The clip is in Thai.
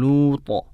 لوط